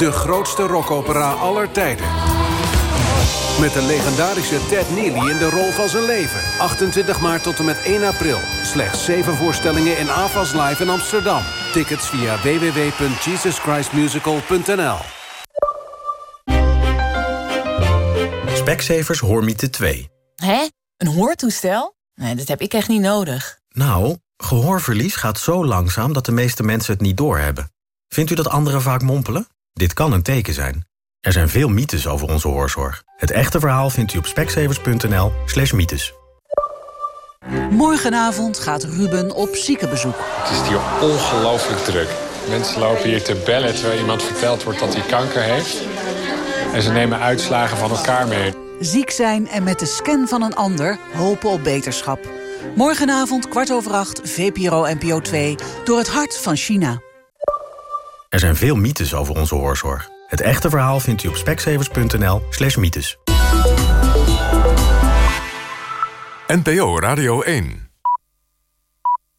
De grootste rockopera aller tijden. Met de legendarische Ted Neely in de rol van zijn leven. 28 maart tot en met 1 april. Slechts 7 voorstellingen in AFAS Live in Amsterdam. Tickets via www.jesuschristmusical.nl Specsavers Hoormiete 2. Hè? Een hoortoestel? Nee, dat heb ik echt niet nodig. Nou, gehoorverlies gaat zo langzaam dat de meeste mensen het niet doorhebben. Vindt u dat anderen vaak mompelen? Dit kan een teken zijn. Er zijn veel mythes over onze hoorzorg. Het echte verhaal vindt u op specsavers.nl slash mythes. Morgenavond gaat Ruben op ziekenbezoek. Het is hier ongelooflijk druk. Mensen lopen hier te bellen terwijl iemand verteld wordt dat hij kanker heeft. En ze nemen uitslagen van elkaar mee. Ziek zijn en met de scan van een ander hopen op beterschap. Morgenavond kwart over acht, VPRO NPO 2, door het hart van China. Er zijn veel mythes over onze hoorzorg. Het echte verhaal vindt u op specsavers.nl slash mythes. NPO Radio 1